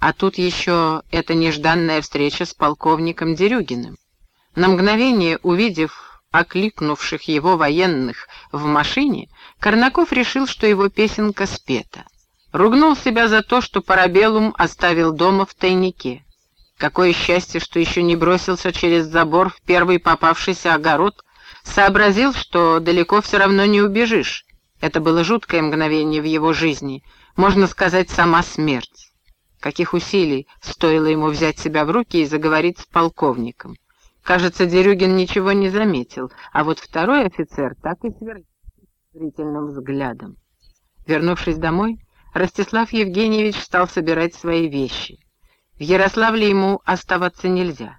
А тут еще эта нежданная встреча с полковником Дерюгиным. На мгновение, увидев окликнувших его военных в машине, Корнаков решил, что его песенка спета. Ругнул себя за то, что Парабеллум оставил дома в тайнике. Какое счастье, что еще не бросился через забор в первый попавшийся огород, сообразил, что далеко все равно не убежишь. Это было жуткое мгновение в его жизни, можно сказать, сама смерть. Каких усилий стоило ему взять себя в руки и заговорить с полковником. Кажется, Дерюгин ничего не заметил, а вот второй офицер так и сверкал зрительным взглядом. Вернувшись домой, Ростислав Евгеньевич стал собирать свои вещи. В Ярославле ему оставаться нельзя.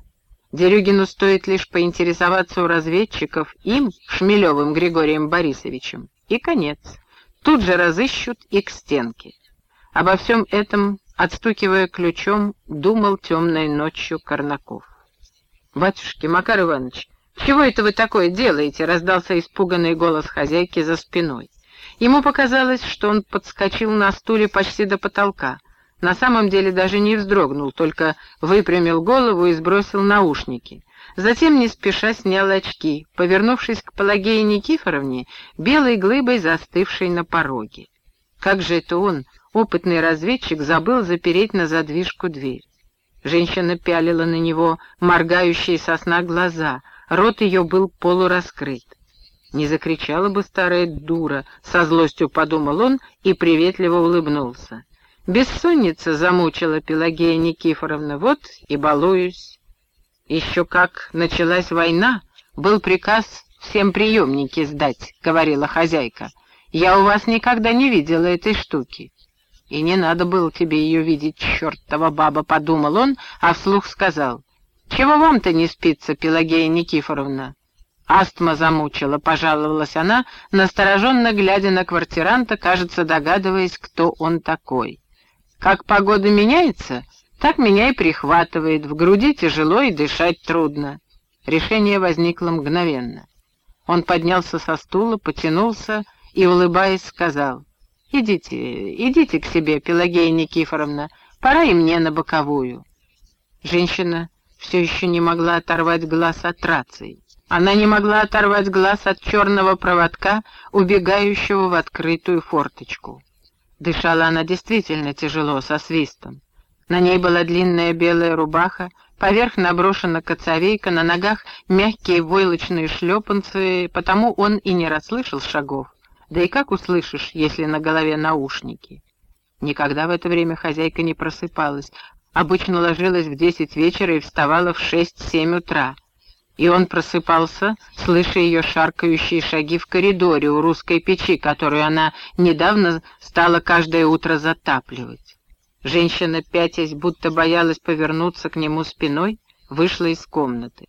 Дерюгину стоит лишь поинтересоваться у разведчиков им, Шмелевым Григорием Борисовичем, и конец. Тут же разыщут и к стенке. Обо всем этом, отстукивая ключом, думал темной ночью Корнаков. «Батюшки, Макар Иванович, чего это вы такое делаете?» — раздался испуганный голос хозяйки за спиной. Ему показалось, что он подскочил на стуле почти до потолка. На самом деле даже не вздрогнул, только выпрямил голову и сбросил наушники. Затем, не спеша, снял очки, повернувшись к Пелагее Никифоровне, белой глыбой застывшей на пороге. Как же это он, опытный разведчик, забыл запереть на задвижку дверь? Женщина пялила на него моргающие сосна глаза, рот ее был полураскрыт. Не закричала бы старая дура, со злостью подумал он и приветливо улыбнулся. Бессонница замучила Пелагея Никифоровна, вот и балуюсь. Еще как началась война, был приказ всем приемники сдать, говорила хозяйка. Я у вас никогда не видела этой штуки. И не надо было тебе ее видеть, чертова баба, подумал он, а вслух сказал. Чего вам-то не спится, Пелагея Никифоровна? Астма замучила, пожаловалась она, настороженно глядя на квартиранта, кажется, догадываясь, кто он такой. Как погода меняется, так меня и прихватывает, в груди тяжело и дышать трудно. Решение возникло мгновенно. Он поднялся со стула, потянулся и, улыбаясь, сказал, «Идите, идите к себе, Пелагея Никифоровна, пора и мне на боковую». Женщина все еще не могла оторвать глаз от рации. Она не могла оторвать глаз от черного проводка, убегающего в открытую форточку. Дышала она действительно тяжело, со свистом. На ней была длинная белая рубаха, поверх наброшена коцовейка, на ногах мягкие войлочные шлепанцы, потому он и не расслышал шагов. Да и как услышишь, если на голове наушники? Никогда в это время хозяйка не просыпалась. Обычно ложилась в десять вечера и вставала в шесть-семь утра и он просыпался, слыша ее шаркающие шаги в коридоре у русской печи, которую она недавно стала каждое утро затапливать. Женщина, пятясь, будто боялась повернуться к нему спиной, вышла из комнаты.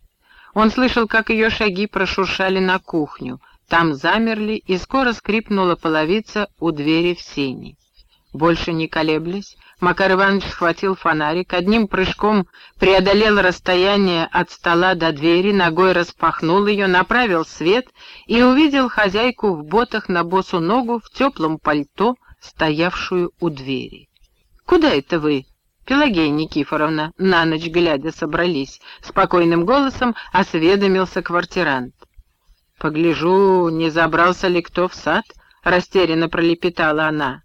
Он слышал, как ее шаги прошуршали на кухню, там замерли, и скоро скрипнула половица у двери в сени. Больше не колеблясь, Макар Иванович схватил фонарик, одним прыжком преодолел расстояние от стола до двери, ногой распахнул ее, направил свет и увидел хозяйку в ботах на босу ногу в теплом пальто, стоявшую у двери. «Куда это вы?» Пелагея Никифоровна, на ночь глядя, собрались. Спокойным голосом осведомился квартирант. «Погляжу, не забрался ли кто в сад?» — растерянно пролепетала она.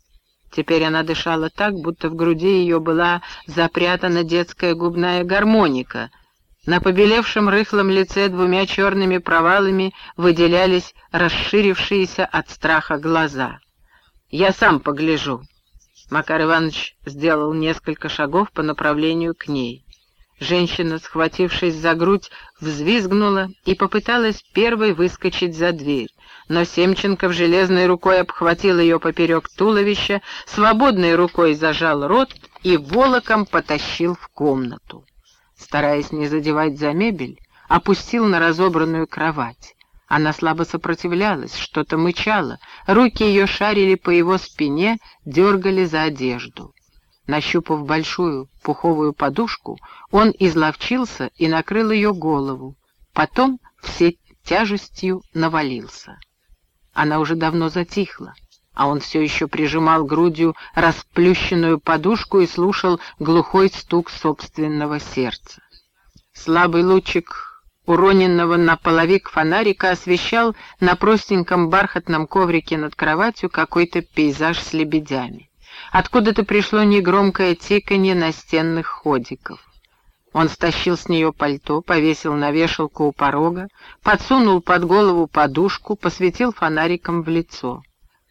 Теперь она дышала так, будто в груди ее была запрятана детская губная гармоника. На побелевшем рыхлом лице двумя черными провалами выделялись расширившиеся от страха глаза. «Я сам погляжу». Макар Иванович сделал несколько шагов по направлению к ней. Женщина, схватившись за грудь, взвизгнула и попыталась первой выскочить за дверь но Семченков железной рукой обхватил ее поперек туловища, свободной рукой зажал рот и волоком потащил в комнату. Стараясь не задевать за мебель, опустил на разобранную кровать. Она слабо сопротивлялась, что-то мычала, руки ее шарили по его спине, дергали за одежду. Нащупав большую пуховую подушку, он изловчился и накрыл ее голову, потом все тяжестью навалился. Она уже давно затихла. а он все еще прижимал грудью расплющенную подушку и слушал глухой стук собственного сердца. Слабый лучик уроненного на половик фонарика освещал на простеньком бархатном коврике над кроватью какой-то пейзаж с лебедями. Откуда-то пришло негромкое тиканье настенных ходиков. Он стащил с нее пальто, повесил на вешалку у порога, подсунул под голову подушку, посветил фонариком в лицо.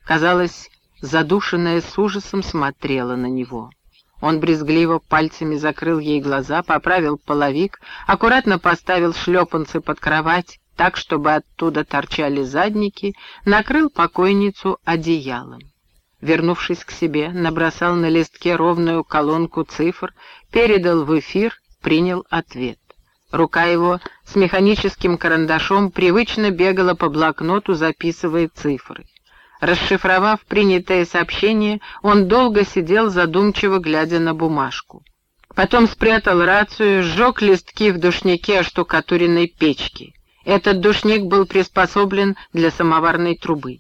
Казалось, задушенная с ужасом смотрела на него. Он брезгливо пальцами закрыл ей глаза, поправил половик, аккуратно поставил шлепанцы под кровать так, чтобы оттуда торчали задники, накрыл покойницу одеялом. Вернувшись к себе, набросал на листке ровную колонку цифр, передал в эфир, принял ответ. Рука его с механическим карандашом привычно бегала по блокноту, записывая цифры. Расшифровав принятое сообщение, он долго сидел, задумчиво глядя на бумажку. Потом спрятал рацию, сжег листки в душнике оштукатуренной печки. Этот душник был приспособлен для самоварной трубы.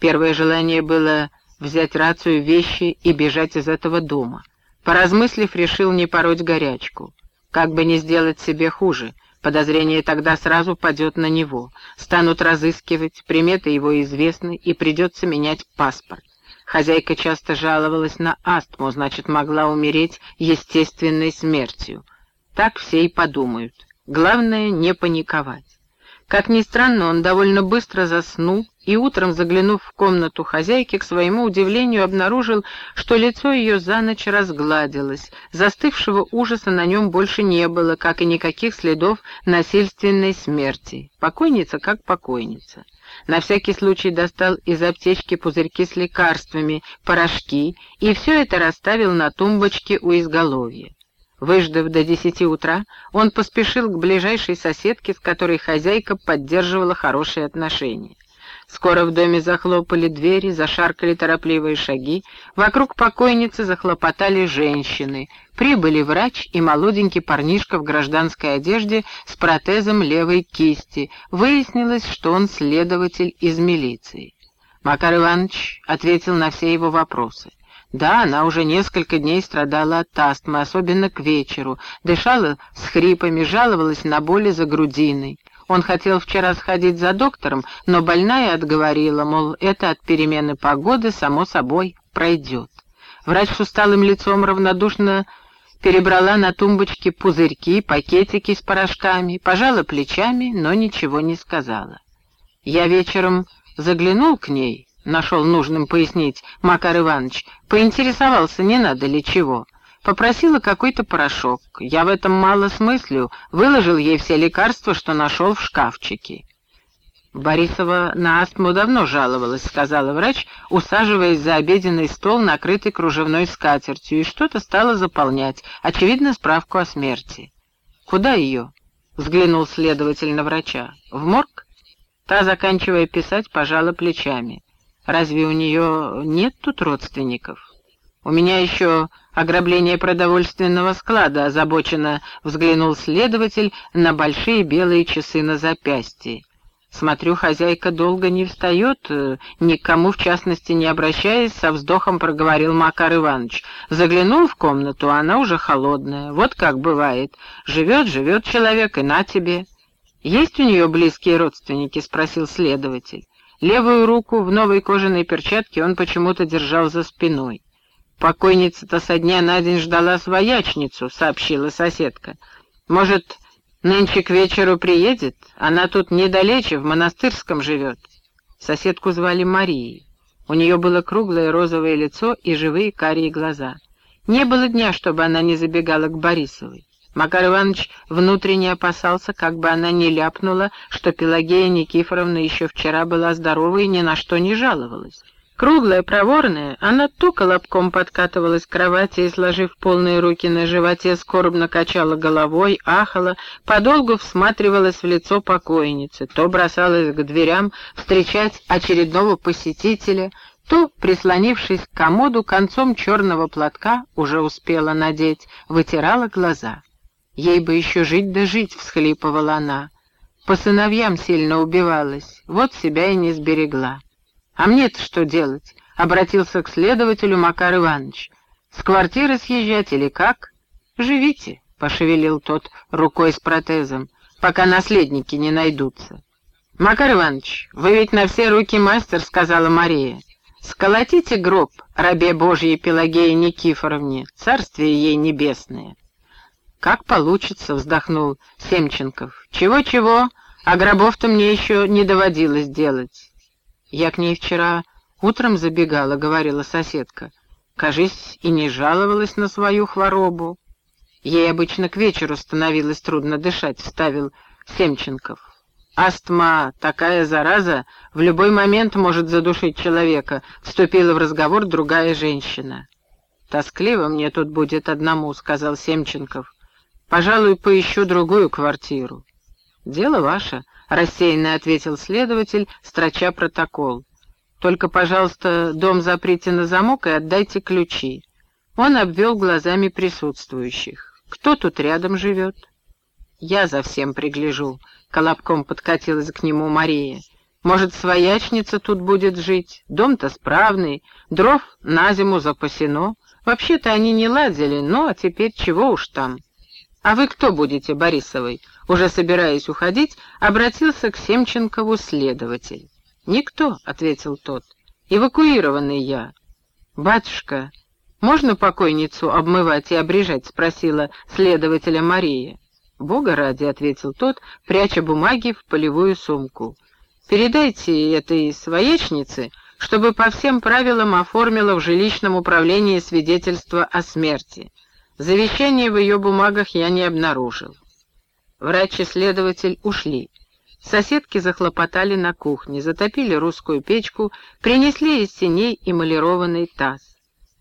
Первое желание было взять рацию, вещи и бежать из этого дома. Поразмыслив, решил не пороть горячку. Как бы не сделать себе хуже, Подозрение тогда сразу падет на него. Станут разыскивать, приметы его известны, и придется менять паспорт. Хозяйка часто жаловалась на астму, значит, могла умереть естественной смертью. Так все и подумают. Главное, не паниковать. Как ни странно, он довольно быстро заснул и утром, заглянув в комнату хозяйки, к своему удивлению обнаружил, что лицо ее за ночь разгладилось, застывшего ужаса на нем больше не было, как и никаких следов насильственной смерти. Покойница как покойница. На всякий случай достал из аптечки пузырьки с лекарствами, порошки, и все это расставил на тумбочке у изголовья. Выждав до десяти утра, он поспешил к ближайшей соседке, с которой хозяйка поддерживала хорошие отношения. Скоро в доме захлопали двери, зашаркали торопливые шаги, вокруг покойницы захлопотали женщины. Прибыли врач и молоденький парнишка в гражданской одежде с протезом левой кисти. Выяснилось, что он следователь из милиции. Макар Иванович ответил на все его вопросы. Да, она уже несколько дней страдала от астмы, особенно к вечеру, дышала с хрипами, жаловалась на боли за грудиной. Он хотел вчера сходить за доктором, но больная отговорила, мол, это от перемены погоды, само собой, пройдет. Врач с усталым лицом равнодушно перебрала на тумбочке пузырьки, пакетики с порошками, пожала плечами, но ничего не сказала. Я вечером заглянул к ней, нашел нужным пояснить Макар Иванович, поинтересовался, не надо ли чего. Попросила какой-то порошок. Я в этом мало смыслю, выложил ей все лекарства, что нашел в шкафчике. Борисова на астму давно жаловалась, сказала врач, усаживаясь за обеденный стол, накрытый кружевной скатертью, и что-то стала заполнять, очевидно, справку о смерти. «Куда ее?» — взглянул следователь на врача. «В морг?» Та, заканчивая писать, пожала плечами. Разве у нее нет тут родственников? У меня еще ограбление продовольственного склада, озабоченно взглянул следователь на большие белые часы на запястье. Смотрю, хозяйка долго не встает, э, никому в частности не обращаясь, со вздохом проговорил Макар Иванович. Заглянул в комнату, она уже холодная. Вот как бывает. Живет, живет человек, и на тебе. Есть у нее близкие родственники? спросил следователь. Левую руку в новой кожаной перчатке он почему-то держал за спиной. «Покойница-то со дня на день ждала своячницу», — сообщила соседка. «Может, нынче к вечеру приедет? Она тут недалече, в монастырском живет». Соседку звали Марией. У нее было круглое розовое лицо и живые карие глаза. Не было дня, чтобы она не забегала к Борисовой. Макар Иванович внутренне опасался, как бы она не ляпнула, что Пелагея Никифоровна еще вчера была здорова и ни на что не жаловалась. Круглая, проворная, она то колобком подкатывалась к кровати и, сложив полные руки на животе, скорбно качала головой, ахала, подолгу всматривалась в лицо покойницы, то бросалась к дверям встречать очередного посетителя, то, прислонившись к комоду, концом черного платка, уже успела надеть, вытирала глаза. Ей бы еще жить да жить, всхлипывала она. По сыновьям сильно убивалась, вот себя и не сберегла. А мне-то что делать? обратился к следователю Макар Иванович. «С квартиры съезжать или как?» «Живите», — пошевелил тот рукой с протезом, «пока наследники не найдутся». «Макар Иванович, вы ведь на все руки мастер», — сказала Мария. «Сколотите гроб рабе Божьей Пелагеи Никифоровне, царствие ей небесное». «Как получится», — вздохнул Семченков. «Чего-чего, а гробов-то мне еще не доводилось делать». «Я к ней вчера утром забегала», — говорила соседка. «Кажись, и не жаловалась на свою хворобу». Ей обычно к вечеру становилось трудно дышать, — вставил Семченков. «Астма — такая зараза, в любой момент может задушить человека», — вступила в разговор другая женщина. «Тоскливо мне тут будет одному», — сказал Семченков. Пожалуй, поищу другую квартиру. Дело ваше, рассеянно ответил следователь, строча протокол. Только, пожалуйста, дом заприте на замок и отдайте ключи. Он обвел глазами присутствующих. Кто тут рядом живет? Я за всем пригляжу. Колобком подкатилась к нему Мария. Может, своячница тут будет жить? Дом-то справный, дров на зиму запасено. Вообще-то они не ладили, но теперь чего уж там. «А вы кто будете, Борисовой?» Уже собираясь уходить, обратился к Семченкову следователь. «Никто», — ответил тот. «Эвакуированный я». «Батюшка, можно покойницу обмывать и обрежать?» — спросила следователя Мария. «Бога ради», — ответил тот, пряча бумаги в полевую сумку. «Передайте этой своечнице, чтобы по всем правилам оформила в жилищном управлении свидетельство о смерти. Завещание в ее бумагах я не обнаружил. Врач и следователь ушли. Соседки захлопотали на кухне, затопили русскую печку, принесли из синей эмалированный таз.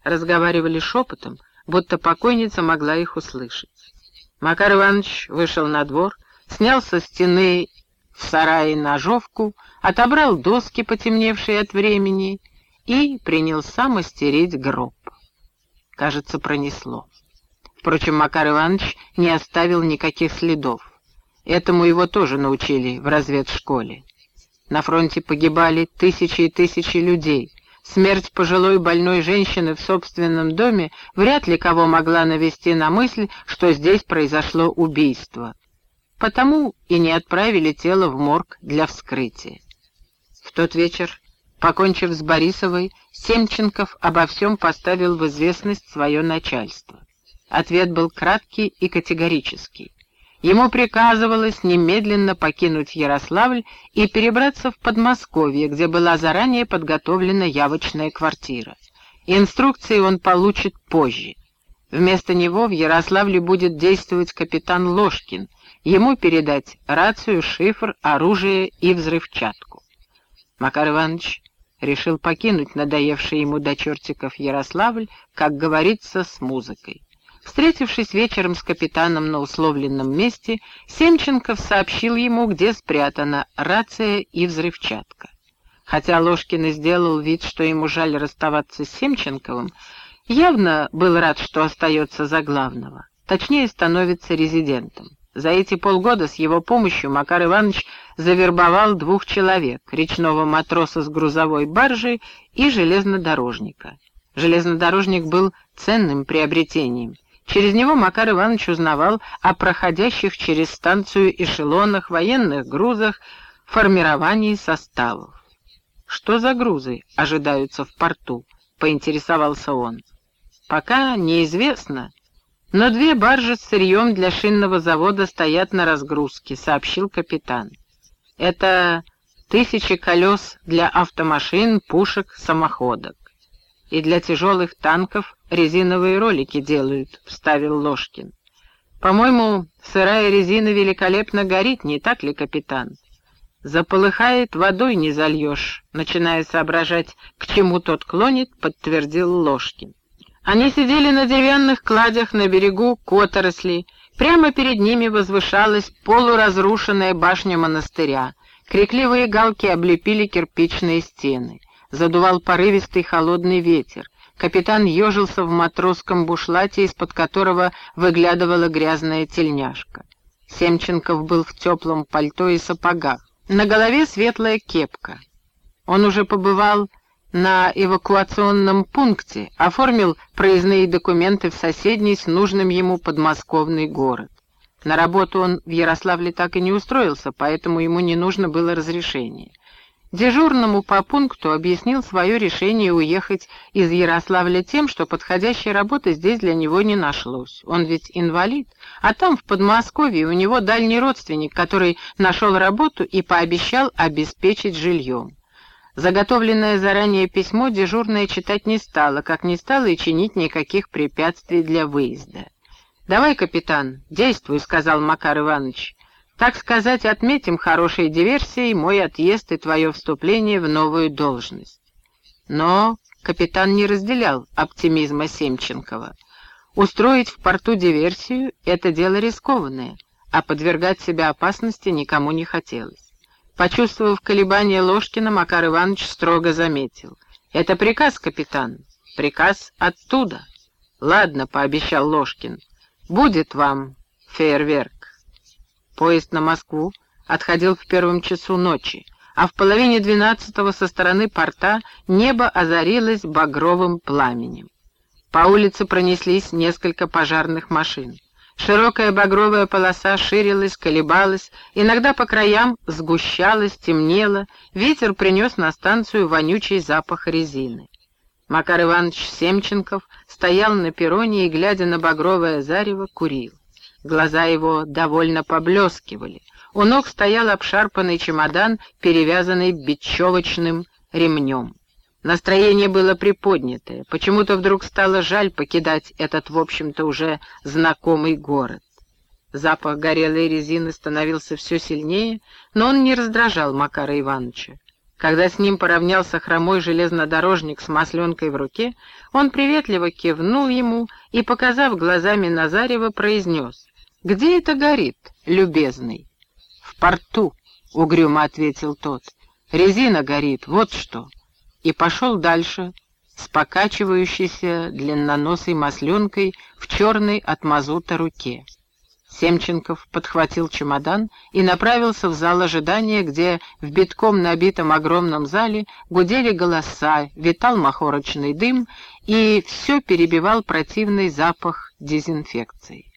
Разговаривали шепотом, будто покойница могла их услышать. Макар Иванович вышел на двор, снял со стены в сарае ножовку, отобрал доски, потемневшие от времени, и принялся мастерить гроб. Кажется, пронесло. Впрочем, Макар Иванович не оставил никаких следов. Этому его тоже научили в разведшколе. На фронте погибали тысячи и тысячи людей. Смерть пожилой больной женщины в собственном доме вряд ли кого могла навести на мысль, что здесь произошло убийство. Потому и не отправили тело в морг для вскрытия. В тот вечер, покончив с Борисовой, Семченков обо всем поставил в известность свое начальство. Ответ был краткий и категорический. Ему приказывалось немедленно покинуть Ярославль и перебраться в Подмосковье, где была заранее подготовлена явочная квартира. Инструкции он получит позже. Вместо него в Ярославле будет действовать капитан Ложкин, ему передать рацию, шифр, оружие и взрывчатку. Макар Иванович решил покинуть надоевший ему до чертиков Ярославль, как говорится, с музыкой. Встретившись вечером с капитаном на условленном месте, Семченков сообщил ему, где спрятана рация и взрывчатка. Хотя Ложкин и сделал вид, что ему жаль расставаться с Семченковым, явно был рад, что остается за главного, точнее становится резидентом. За эти полгода с его помощью Макар Иванович завербовал двух человек, речного матроса с грузовой баржей и железнодорожника. Железнодорожник был ценным приобретением. Через него Макар Иванович узнавал о проходящих через станцию эшелонах, военных грузах, формировании составов. «Что за грузы ожидаются в порту?» — поинтересовался он. «Пока неизвестно, но две баржи с сырьем для шинного завода стоят на разгрузке», — сообщил капитан. «Это тысячи колес для автомашин, пушек, самоходок и для тяжелых танков резиновые ролики делают», — вставил Ложкин. «По-моему, сырая резина великолепно горит, не так ли, капитан?» «Заполыхает, водой не зальешь», — начиная соображать, к чему тот клонит, подтвердил Ложкин. Они сидели на деревянных кладях на берегу Которосли. Прямо перед ними возвышалась полуразрушенная башня монастыря. Крикливые галки облепили кирпичные стены задувал порывистый холодный ветер. Капитан ежился в матросском бушлате, из-под которого выглядывала грязная тельняшка. Семченков был в теплом пальто и сапогах. На голове светлая кепка. Он уже побывал на эвакуационном пункте, оформил проездные документы в соседний с нужным ему подмосковный город. На работу он в Ярославле так и не устроился, поэтому ему не нужно было разрешение. Дежурному по пункту объяснил свое решение уехать из Ярославля тем, что подходящей работы здесь для него не нашлось. Он ведь инвалид, а там, в Подмосковье, у него дальний родственник, который нашел работу и пообещал обеспечить жильем. Заготовленное заранее письмо дежурная читать не стала, как не стала и чинить никаких препятствий для выезда. «Давай, капитан, действуй», — сказал Макар Иванович. «Так сказать, отметим хорошей диверсией мой отъезд и твое вступление в новую должность». Но капитан не разделял оптимизма Семченкова. Устроить в порту диверсию — это дело рискованное, а подвергать себя опасности никому не хотелось. Почувствовав колебание Ложкина, Макар Иванович строго заметил. «Это приказ, капитан. Приказ оттуда». «Ладно», — пообещал Ложкин. «Будет вам фейерверк». Поезд на Москву отходил в первом часу ночи, а в половине двенадцатого со стороны порта небо озарилось багровым пламенем. По улице пронеслись несколько пожарных машин. Широкая багровая полоса ширилась, колебалась, иногда по краям сгущалась, темнела, ветер принес на станцию вонючий запах резины. Макар Иванович Семченков стоял на перроне и, глядя на багровое зарево, курил. Глаза его довольно поблескивали. У ног стоял обшарпанный чемодан, перевязанный бечевочным ремнем. Настроение было приподнятое. Почему-то вдруг стало жаль покидать этот, в общем-то, уже знакомый город. Запах горелой резины становился все сильнее, но он не раздражал Макара Ивановича. Когда с ним поравнялся хромой железнодорожник с масленкой в руке, он приветливо кивнул ему и, показав глазами Назарева, произнес «Где это горит, любезный?» «В порту», — угрюмо ответил тот. «Резина горит, вот что» и пошел дальше с покачивающейся длинноносой масленкой в черной от мазута руке. Семченков подхватил чемодан и направился в зал ожидания, где в битком набитом огромном зале гудели голоса, витал махорочный дым и все перебивал противный запах дезинфекции.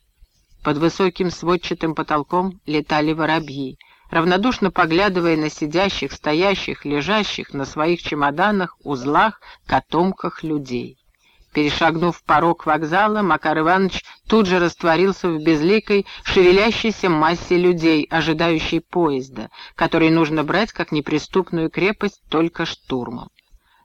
Под высоким сводчатым потолком летали воробьи равнодушно поглядывая на сидящих, стоящих, лежащих на своих чемоданах, узлах, котомках людей. Перешагнув порог вокзала, Макар Иванович тут же растворился в безликой, шевелящейся массе людей, ожидающей поезда, который нужно брать как неприступную крепость только штурмом.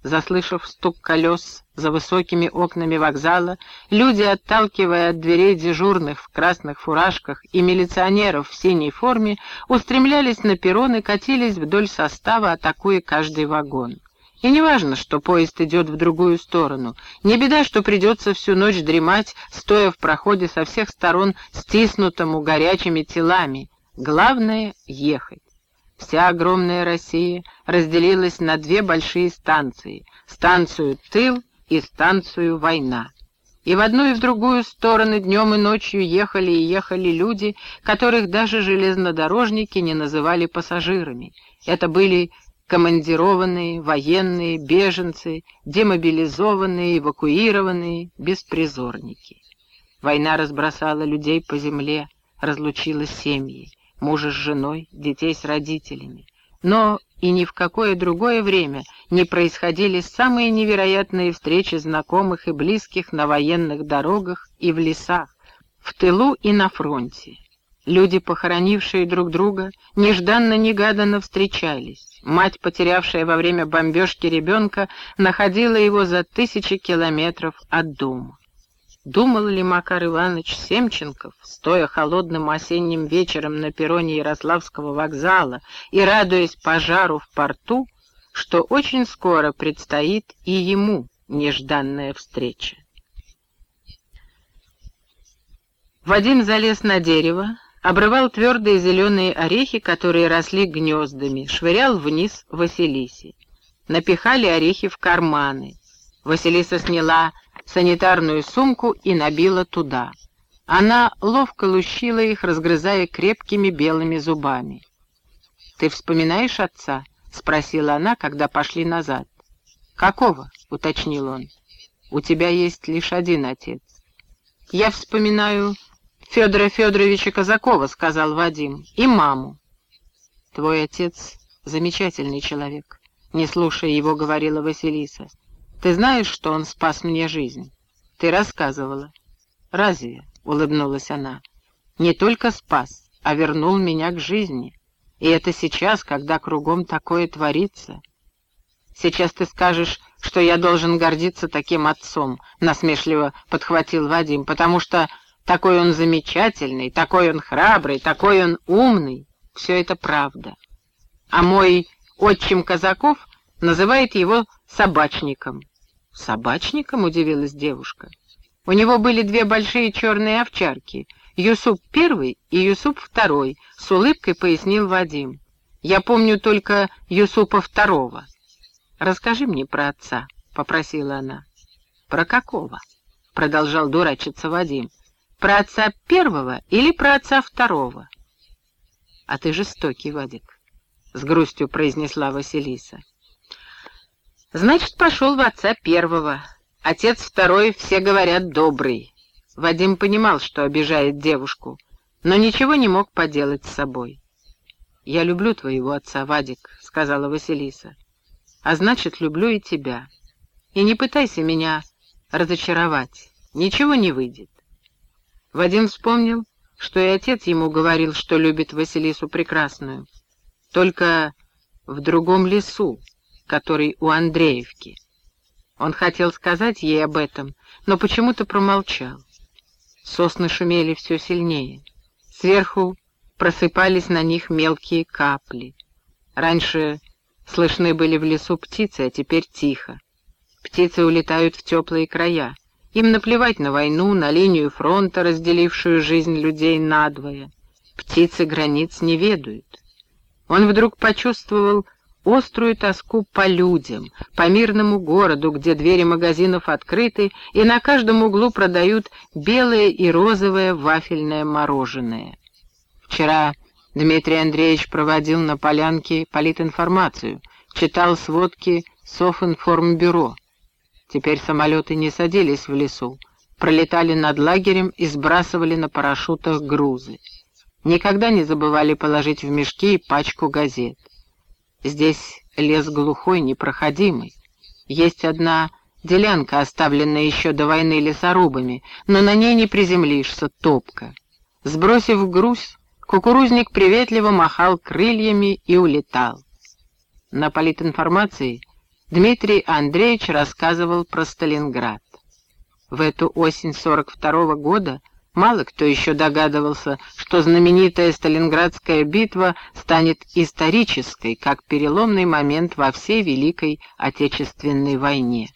Заслышав стук колес за высокими окнами вокзала, люди, отталкивая от дверей дежурных в красных фуражках и милиционеров в синей форме, устремлялись на перрон и катились вдоль состава, атакуя каждый вагон. И не важно, что поезд идет в другую сторону. Не беда, что придется всю ночь дремать, стоя в проходе со всех сторон, стиснутому горячими телами. Главное — ехать. Вся огромная Россия разделилась на две большие станции — станцию «Тыл» и станцию «Война». И в одну и в другую стороны днем и ночью ехали и ехали люди, которых даже железнодорожники не называли пассажирами. Это были командированные, военные, беженцы, демобилизованные, эвакуированные, беспризорники. Война разбросала людей по земле, разлучила семьи мужа с женой, детей с родителями. Но и ни в какое другое время не происходили самые невероятные встречи знакомых и близких на военных дорогах и в лесах, в тылу и на фронте. Люди, похоронившие друг друга, нежданно-негаданно встречались. Мать, потерявшая во время бомбежки ребенка, находила его за тысячи километров от дома. Думал ли Макар Иванович Семченков, стоя холодным осенним вечером на перроне Ярославского вокзала и радуясь пожару в порту, что очень скоро предстоит и ему нежданная встреча? Вадим залез на дерево, обрывал твердые зеленые орехи, которые росли гнездами, швырял вниз Василисе. Напихали орехи в карманы. Василиса сняла санитарную сумку и набила туда. Она ловко лущила их, разгрызая крепкими белыми зубами. «Ты вспоминаешь отца?» — спросила она, когда пошли назад. «Какого?» — уточнил он. «У тебя есть лишь один отец». «Я вспоминаю Федора Федоровича Казакова», — сказал Вадим, — «и маму». «Твой отец замечательный человек», — не слушая его, говорила Василиса. «Ты знаешь, что он спас мне жизнь? Ты рассказывала». «Разве?» — улыбнулась она. «Не только спас, а вернул меня к жизни. И это сейчас, когда кругом такое творится». «Сейчас ты скажешь, что я должен гордиться таким отцом», — насмешливо подхватил Вадим, «потому что такой он замечательный, такой он храбрый, такой он умный. Все это правда. А мой отчим Казаков называет его собачником». «Собачником?» — удивилась девушка. «У него были две большие черные овчарки, Юсуп первый и Юсуп второй», — с улыбкой пояснил Вадим. «Я помню только Юсупа второго». «Расскажи мне про отца», — попросила она. «Про какого?» — продолжал дурачиться Вадим. «Про отца первого или про отца второго?» «А ты жестокий, Вадик», — с грустью произнесла Василиса. «Значит, пошел в отца первого. Отец второй, все говорят, добрый». Вадим понимал, что обижает девушку, но ничего не мог поделать с собой. «Я люблю твоего отца, Вадик», — сказала Василиса а значит, люблю и тебя. И не пытайся меня разочаровать, ничего не выйдет. Вадим вспомнил, что и отец ему говорил, что любит Василису Прекрасную, только в другом лесу, который у Андреевки. Он хотел сказать ей об этом, но почему-то промолчал. Сосны шумели все сильнее. Сверху просыпались на них мелкие капли. Раньше Слышны были в лесу птицы, а теперь тихо. Птицы улетают в теплые края. Им наплевать на войну, на линию фронта, разделившую жизнь людей надвое. Птицы границ не ведают. Он вдруг почувствовал острую тоску по людям, по мирному городу, где двери магазинов открыты, и на каждом углу продают белое и розовое вафельное мороженое. Вчера Дмитрий Андреевич проводил на полянке политинформацию, читал сводки Софинформбюро. Теперь самолеты не садились в лесу, пролетали над лагерем и сбрасывали на парашютах грузы. Никогда не забывали положить в мешки пачку газет. Здесь лес глухой, непроходимый. Есть одна делянка, оставленная еще до войны лесорубами, но на ней не приземлишься, топка. Сбросив груз, Кукурузник приветливо махал крыльями и улетал. На политинформации Дмитрий Андреевич рассказывал про Сталинград. В эту осень 42 -го года мало кто еще догадывался, что знаменитая Сталинградская битва станет исторической, как переломный момент во всей Великой Отечественной войне.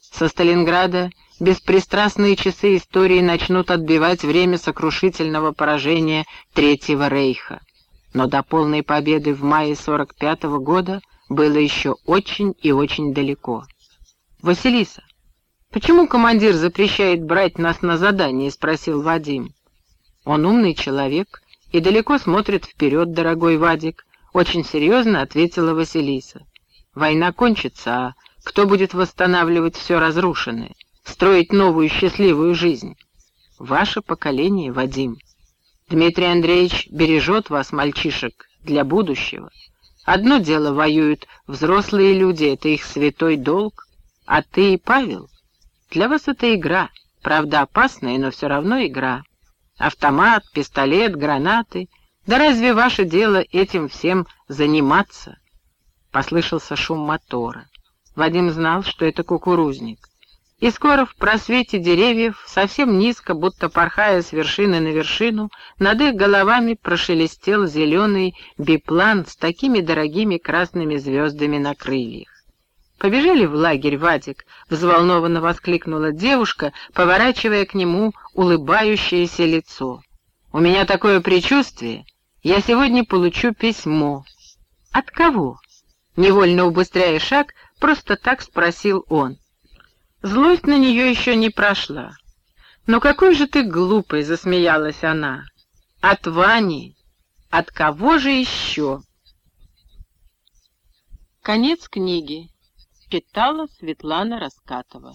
Со Сталинграда беспристрастные часы истории начнут отбивать время сокрушительного поражения Третьего Рейха. Но до полной победы в мае 45 -го года было еще очень и очень далеко. «Василиса, почему командир запрещает брать нас на задание?» — спросил Вадим. «Он умный человек и далеко смотрит вперед, дорогой Вадик», — очень серьезно ответила Василиса. «Война кончится, а кто будет восстанавливать все разрушенное?» строить новую счастливую жизнь. Ваше поколение, Вадим. Дмитрий Андреевич бережет вас, мальчишек, для будущего. Одно дело воюют взрослые люди, это их святой долг. А ты и Павел? Для вас это игра, правда опасная, но все равно игра. Автомат, пистолет, гранаты. Да разве ваше дело этим всем заниматься? Послышался шум мотора. Вадим знал, что это кукурузник. И скоро в просвете деревьев, совсем низко, будто порхая с вершины на вершину, над их головами прошелестел зеленый биплан с такими дорогими красными звездами на крыльях. «Побежали в лагерь, Вадик!» — взволнованно воскликнула девушка, поворачивая к нему улыбающееся лицо. «У меня такое предчувствие. Я сегодня получу письмо». «От кого?» Невольно убыстряя шаг, просто так спросил он. Злость на нее еще не прошла. «Ну какой же ты глупый!» — засмеялась она. «От Вани! От кого же еще?» Конец книги. Читала Светлана Раскатова.